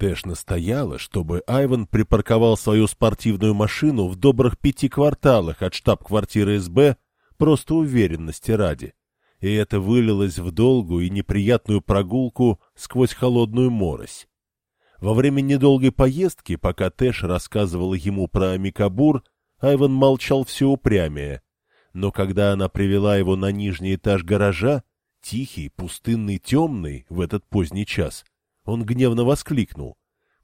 Тэш настояла, чтобы Айван припарковал свою спортивную машину в добрых пяти кварталах от штаб-квартиры СБ просто уверенности ради. И это вылилось в долгую и неприятную прогулку сквозь холодную морось. Во время недолгой поездки, пока Тэш рассказывала ему про Микабур, Айван молчал все упрямее. Но когда она привела его на нижний этаж гаража, тихий, пустынный, темный, в этот поздний час, он гневно воскликнул.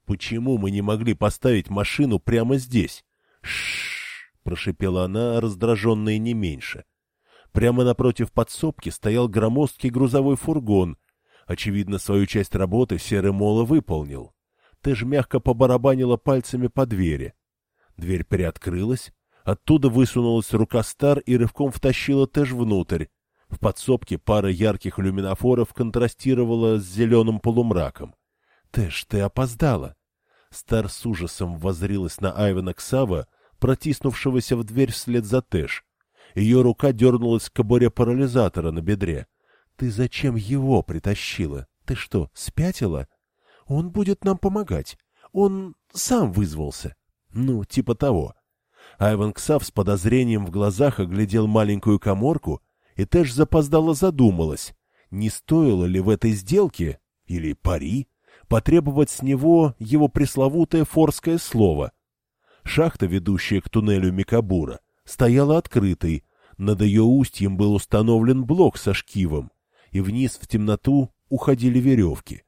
«Почему мы не могли поставить машину прямо здесь?» «Ш-ш-ш!» прошипела она, раздраженная не меньше. Прямо напротив подсобки стоял громоздкий грузовой фургон. Очевидно, свою часть работы Серый Мола выполнил. Ты ж мягко побарабанила пальцами по двери. Дверь приоткрылась, оттуда высунулась рука Стар и рывком втащила Тэш внутрь. В подсобке пара ярких люминофоров контрастировала с зеленым полумраком. — Тэш, ты опоздала. Стар с ужасом возрилась на Айвена Ксава, протиснувшегося в дверь вслед за Тэш. Ее рука дернулась к кобуре парализатора на бедре. — Ты зачем его притащила? Ты что, спятила? Он будет нам помогать. Он сам вызвался. Ну, типа того. Айван Ксав с подозрением в глазах оглядел маленькую коморку и Тэш запоздало задумалась, не стоило ли в этой сделке, или пари, потребовать с него его пресловутое форское слово. Шахта, ведущая к туннелю Микабура, стояла открытой, над ее устьем был установлен блок со шкивом, и вниз в темноту уходили веревки.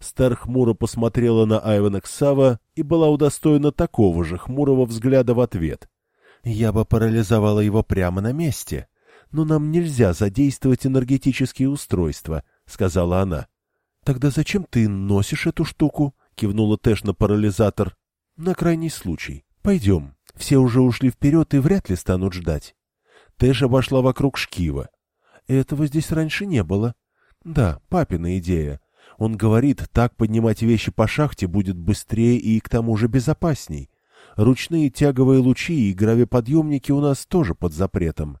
Стар хмуро посмотрела на Айвана Ксава и была удостоена такого же хмурого взгляда в ответ. «Я бы парализовала его прямо на месте», но нам нельзя задействовать энергетические устройства», — сказала она. «Тогда зачем ты носишь эту штуку?» — кивнула Тэш на парализатор. «На крайний случай. Пойдем. Все уже ушли вперед и вряд ли станут ждать». Тэш обошла вокруг шкива. «Этого здесь раньше не было». «Да, папина идея. Он говорит, так поднимать вещи по шахте будет быстрее и к тому же безопасней. Ручные тяговые лучи и гравиподъемники у нас тоже под запретом.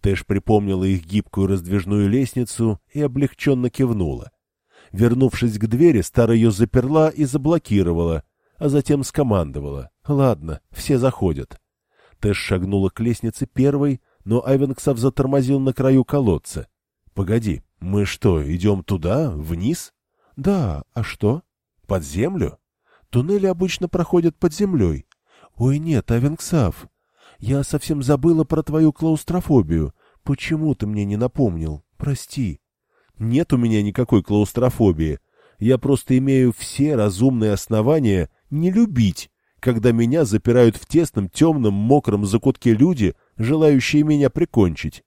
Тэш припомнила их гибкую раздвижную лестницу и облегченно кивнула. Вернувшись к двери, Стар ее заперла и заблокировала, а затем скомандовала. «Ладно, все заходят». Тэш шагнула к лестнице первой, но Айвенксов затормозил на краю колодца. «Погоди, мы что, идем туда, вниз?» «Да, а что?» «Под землю?» «Туннели обычно проходят под землей». «Ой, нет, Айвенксав, я совсем забыла про твою клаустрофобию. Почему ты мне не напомнил? Прости. Нет у меня никакой клаустрофобии. Я просто имею все разумные основания не любить, когда меня запирают в тесном, темном, мокром закутке люди, желающие меня прикончить.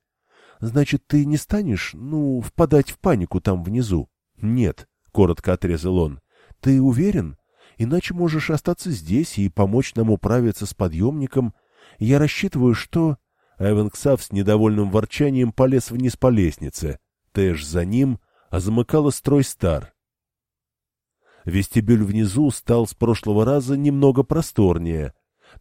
Значит, ты не станешь, ну, впадать в панику там внизу? Нет, — коротко отрезал он. Ты уверен? Иначе можешь остаться здесь и помочь нам управиться с подъемником, я рассчитываю, что...» Эвенксав с недовольным ворчанием полез вниз по лестнице. Тэш за ним, а замыкала строй стар. Вестибюль внизу стал с прошлого раза немного просторнее.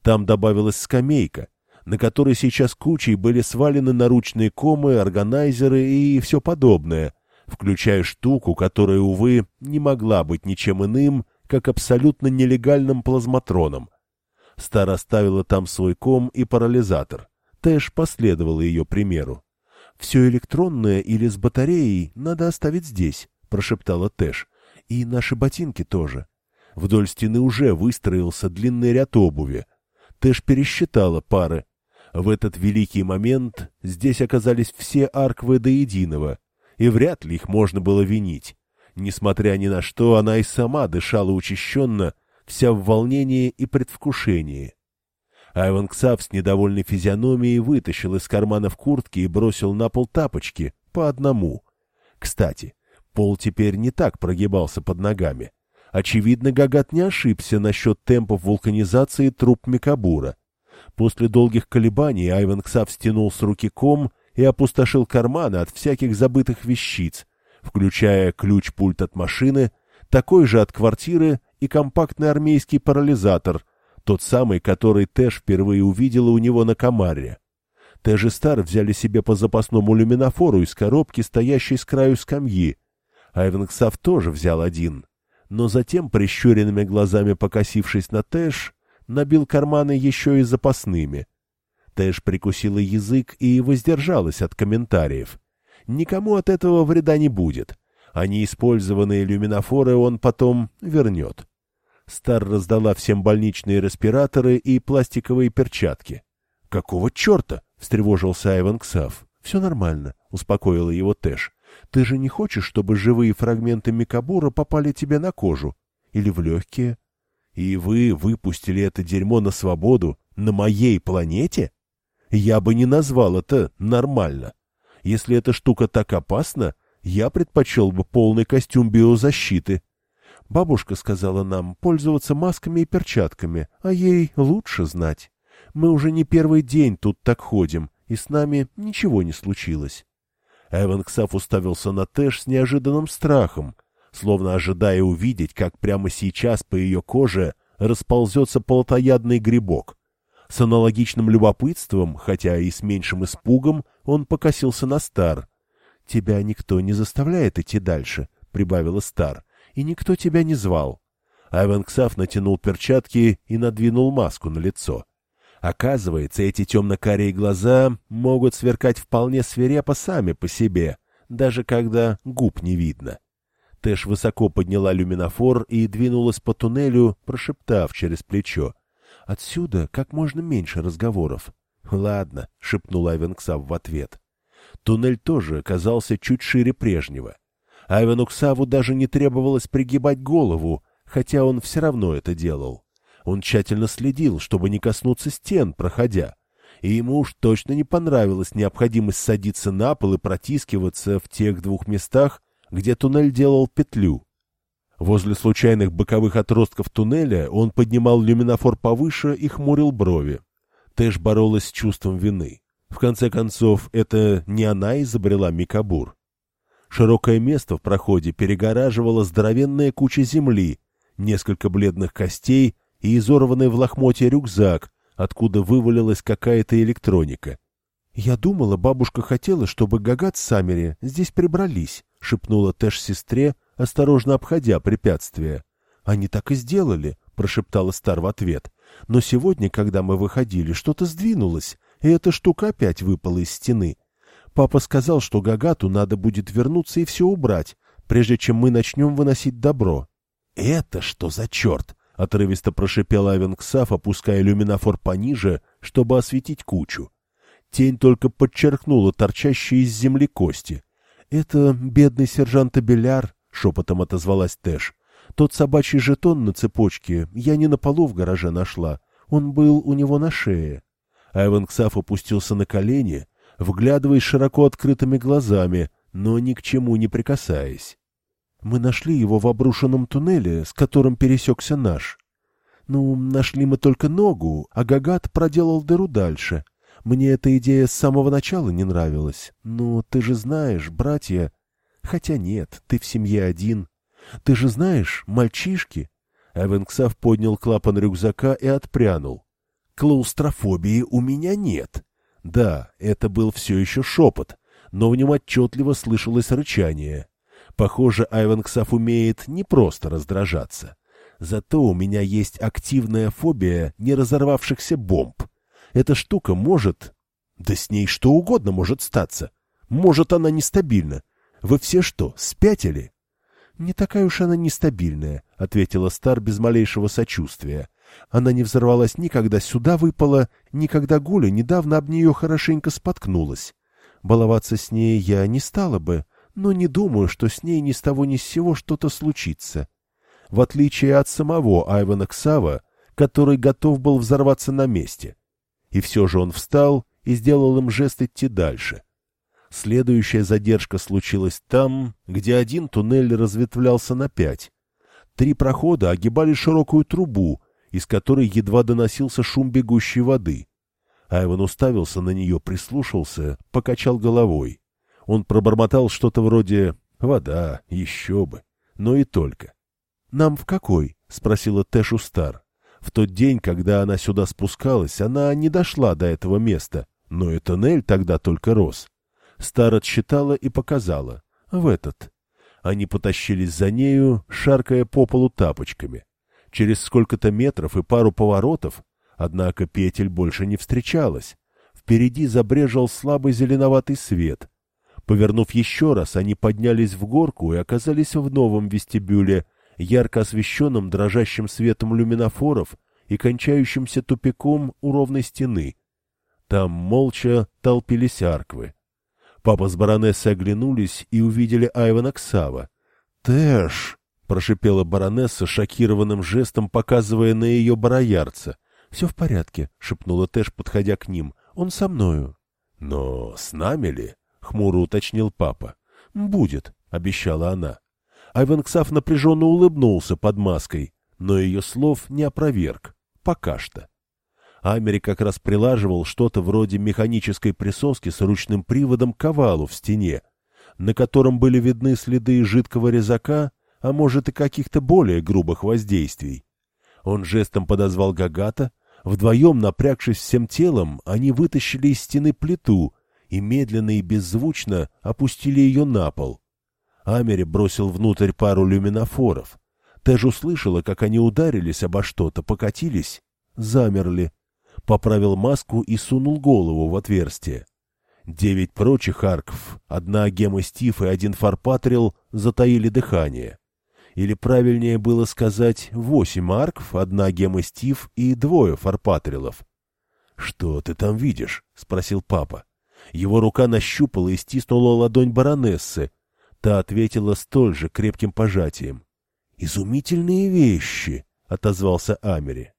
Там добавилась скамейка, на которой сейчас кучей были свалены наручные комы, органайзеры и все подобное, включая штуку, которая, увы, не могла быть ничем иным, как абсолютно нелегальным плазматроном — Стар оставила там свой ком и парализатор. Тэш последовала ее примеру. — Все электронное или с батареей надо оставить здесь, — прошептала Тэш. — И наши ботинки тоже. Вдоль стены уже выстроился длинный ряд обуви. Тэш пересчитала пары. В этот великий момент здесь оказались все арквы до единого, и вряд ли их можно было винить. Несмотря ни на что, она и сама дышала учащенно, вся в волнении и предвкушении. Айван Ксав с недовольной физиономией вытащил из карманов куртки и бросил на пол тапочки по одному. Кстати, пол теперь не так прогибался под ногами. Очевидно, Гагат не ошибся насчет темпов вулканизации труп Микабура. После долгих колебаний Айван Ксав стянул с руки ком и опустошил карманы от всяких забытых вещиц, включая ключ-пульт от машины, такой же от квартиры и компактный армейский парализатор, тот самый, который Тэш впервые увидела у него на комаре. Тэш и Стар взяли себе по запасному люминофору из коробки, стоящей с краю скамьи. Айвен Ксав тоже взял один. но затем, прищуренными глазами покосившись на Тэш, набил карманы еще и запасными. Тэш прикусила язык и воздержалась от комментариев. Никому от этого вреда не будет, а неиспользованные люминофоры он потом вернет. Стар раздала всем больничные респираторы и пластиковые перчатки. — Какого черта? — встревожился Айвен Ксав. — Все нормально, — успокоила его Тэш. — Ты же не хочешь, чтобы живые фрагменты Микабура попали тебе на кожу? Или в легкие? И вы выпустили это дерьмо на свободу на моей планете? Я бы не назвал это нормально. Если эта штука так опасна, я предпочел бы полный костюм биозащиты. Бабушка сказала нам пользоваться масками и перчатками, а ей лучше знать. Мы уже не первый день тут так ходим, и с нами ничего не случилось. Эван Ксаф уставился на Тэш с неожиданным страхом, словно ожидая увидеть, как прямо сейчас по ее коже расползется полотоядный грибок. С аналогичным любопытством, хотя и с меньшим испугом, он покосился на Стар. — Тебя никто не заставляет идти дальше, — прибавила Стар, — и никто тебя не звал. Айвен Ксаф натянул перчатки и надвинул маску на лицо. Оказывается, эти темно-карие глаза могут сверкать вполне свирепо сами по себе, даже когда губ не видно. Тэш высоко подняла люминофор и двинулась по туннелю, прошептав через плечо. Отсюда как можно меньше разговоров. — Ладно, — шепнул Айвенксав в ответ. Туннель тоже оказался чуть шире прежнего. Айвену Ксаву даже не требовалось пригибать голову, хотя он все равно это делал. Он тщательно следил, чтобы не коснуться стен, проходя. И ему уж точно не понравилась необходимость садиться на пол и протискиваться в тех двух местах, где туннель делал петлю. Возле случайных боковых отростков туннеля он поднимал люминофор повыше и хмурил брови. Тэш боролась с чувством вины. В конце концов, это не она изобрела Микабур. Широкое место в проходе перегораживала здоровенная куча земли, несколько бледных костей и изорванный в лохмотье рюкзак, откуда вывалилась какая-то электроника. — Я думала, бабушка хотела, чтобы Гагат с Самери здесь прибрались, — шепнула Тэш сестре, осторожно обходя препятствия. «Они так и сделали», — прошептала Стар в ответ. «Но сегодня, когда мы выходили, что-то сдвинулось, и эта штука опять выпала из стены. Папа сказал, что Гагату надо будет вернуться и все убрать, прежде чем мы начнем выносить добро». «Это что за черт?» — отрывисто прошипел Авенксав, опуская люминофор пониже, чтобы осветить кучу. Тень только подчеркнула торчащие из земли кости. «Это бедный сержант Абеляр», — шепотом отозвалась Тэш. «Тот собачий жетон на цепочке я не на полу в гараже нашла. Он был у него на шее». Айвен Ксаф опустился на колени, вглядываясь широко открытыми глазами, но ни к чему не прикасаясь. «Мы нашли его в обрушенном туннеле, с которым пересекся наш. Ну, нашли мы только ногу, а Гагат проделал дыру дальше. Мне эта идея с самого начала не нравилась. Ну, ты же знаешь, братья...» Хотя нет, ты в семье один. Ты же знаешь, мальчишки. Эвенксав поднял клапан рюкзака и отпрянул. Клаустрофобии у меня нет. Да, это был все еще шепот, но в нем отчетливо слышалось рычание. Похоже, Айвенксав умеет не просто раздражаться. Зато у меня есть активная фобия не разорвавшихся бомб. Эта штука может... Да с ней что угодно может статься. Может, она нестабильна, вы все что, спятили? — Не такая уж она нестабильная, — ответила Стар без малейшего сочувствия. Она не взорвалась ни когда сюда выпала, ни когда Гуля недавно об нее хорошенько споткнулась. Баловаться с ней я не стала бы, но не думаю, что с ней ни с того ни с сего что-то случится. В отличие от самого Айвана Ксава, который готов был взорваться на месте. И все же он встал и сделал им жест идти дальше — Следующая задержка случилась там, где один туннель разветвлялся на пять. Три прохода огибали широкую трубу, из которой едва доносился шум бегущей воды. Айван уставился на нее, прислушался, покачал головой. Он пробормотал что-то вроде «вода, еще бы», но и только. «Нам в какой?» — спросила Тэшу Стар. В тот день, когда она сюда спускалась, она не дошла до этого места, но и тоннель тогда только рос. Стар отсчитала и показала. В этот. Они потащились за нею, шаркая по полу тапочками. Через сколько-то метров и пару поворотов, однако петель больше не встречалось. Впереди забрежил слабый зеленоватый свет. Повернув еще раз, они поднялись в горку и оказались в новом вестибюле, ярко освещенном дрожащим светом люминофоров и кончающимся тупиком у ровной стены. Там молча толпились арквы. Папа с баронессой оглянулись и увидели Айвана Ксава. «Тэш!» — прошипела баронесса шокированным жестом, показывая на ее бароярца. «Все в порядке», — шепнула Тэш, подходя к ним. «Он со мною». «Но с нами ли?» — хмуро уточнил папа. «Будет», — обещала она. Айван Ксав напряженно улыбнулся под маской, но ее слов не опроверг. Пока что. Амери как раз прилаживал что-то вроде механической присоски с ручным приводом к овалу в стене, на котором были видны следы жидкого резака, а может и каких-то более грубых воздействий. Он жестом подозвал Гагата, вдвоем напрягшись всем телом, они вытащили из стены плиту и медленно и беззвучно опустили ее на пол. Амери бросил внутрь пару люминофоров. Тэж услышала, как они ударились обо что-то, покатились, замерли поправил маску и сунул голову в отверстие. Девять прочих арков, одна гема Стив и один фарпатрил затаили дыхание. Или правильнее было сказать восемь арков, одна гема Стив и двое фарпатрилов. — Что ты там видишь? — спросил папа. Его рука нащупала и стиснула ладонь баронессы. Та ответила столь же крепким пожатием. — Изумительные вещи! — отозвался Амери.